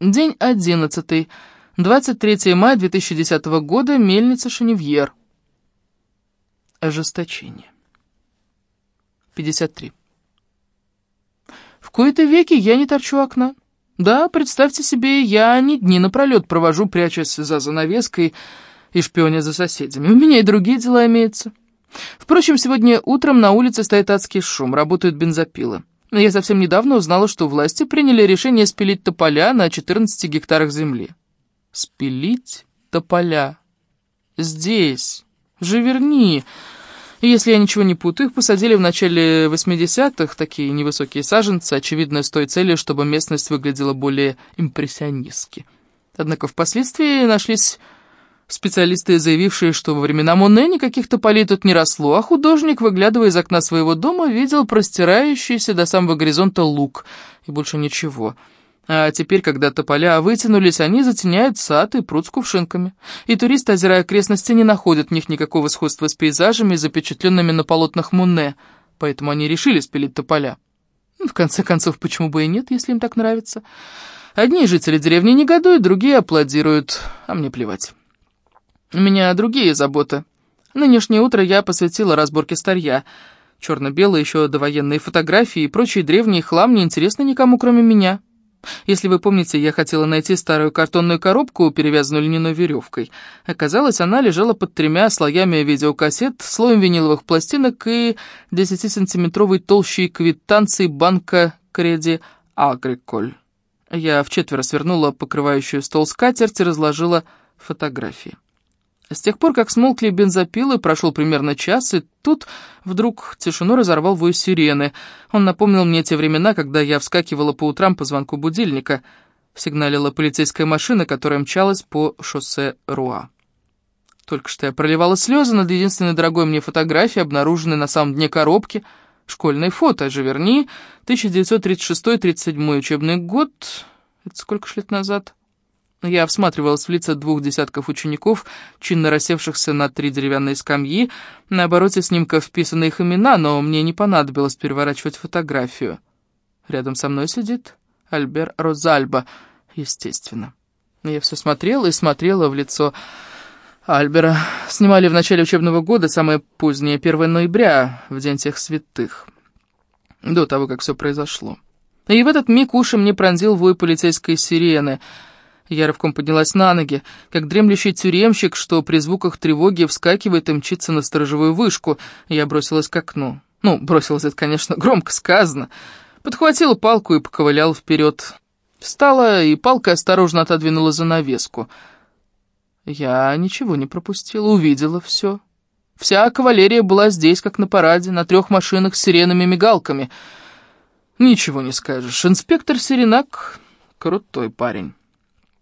День одиннадцатый. 23 мая 2010 года. Мельница Шеневьер. Ожесточение. 53. В кои-то веки я не торчу окна. Да, представьте себе, я не дни напролет провожу, прячась за занавеской и шпионя за соседями. У меня и другие дела имеются. Впрочем, сегодня утром на улице стоит адский шум, работают бензопилы. Я совсем недавно узнала, что власти приняли решение спилить тополя на 14 гектарах земли. Спилить тополя. Здесь. Живерни. Если я ничего не путаю, их посадили в начале 80-х, такие невысокие саженцы, очевидно, с той целью, чтобы местность выглядела более импрессионистски. Однако впоследствии нашлись специалисты, заявившие, что во времена Моне никаких тополей тут не росло, а художник, выглядывая из окна своего дома, видел простирающийся до самого горизонта луг и больше ничего. А теперь, когда тополя вытянулись, они затеняют сад и пруд с кувшинками. И туристы, озирая окрестности, не находят в них никакого сходства с пейзажами, запечатленными на полотнах Моне, поэтому они решили спилить тополя. Ну, в конце концов, почему бы и нет, если им так нравится? Одни жители деревни негодуют, другие аплодируют, а мне плевать. У меня другие заботы. Нынешнее утро я посвятила разборке старья. Черно-белые еще довоенные фотографии и прочий древний хлам не интересны никому, кроме меня. Если вы помните, я хотела найти старую картонную коробку, перевязанную льняной веревкой. Оказалось, она лежала под тремя слоями видеокассет, слоем виниловых пластинок и 10-сантиметровой толщей квитанции банка «Креди Агриколь». Я вчетверо свернула покрывающую стол скатерть и разложила фотографии. С тех пор, как смолкли бензопилы, прошел примерно час, и тут вдруг тишину разорвал вой сирены. Он напомнил мне те времена, когда я вскакивала по утрам по звонку будильника. Сигналила полицейская машина, которая мчалась по шоссе Руа. Только что я проливала слезы над единственной дорогой мне фотографией, обнаруженной на самом дне коробки. Школьное фото, же верни, 1936-37 учебный год. Это сколько ж лет назад? Я всматривалась в лица двух десятков учеников, чинно рассевшихся на три деревянные скамьи. На обороте снимка вписаны их имена, но мне не понадобилось переворачивать фотографию. Рядом со мной сидит Альбер Розальба, естественно. Я все смотрела и смотрела в лицо Альбера. Снимали в начале учебного года, самое позднее, 1 ноября, в День всех святых, до того, как все произошло. И в этот миг уши мне пронзил вой полицейской сирены — я рывком поднялась на ноги, как дремлющий тюремщик, что при звуках тревоги вскакивает и мчится на сторожевую вышку. Я бросилась к окну. Ну, бросилась это, конечно, громко сказано. Подхватила палку и поковыляла вперед. Встала, и палкой осторожно отодвинула занавеску. Я ничего не пропустила, увидела все. Вся кавалерия была здесь, как на параде, на трех машинах с сиренами и мигалками. Ничего не скажешь. Инспектор Серенак — крутой парень.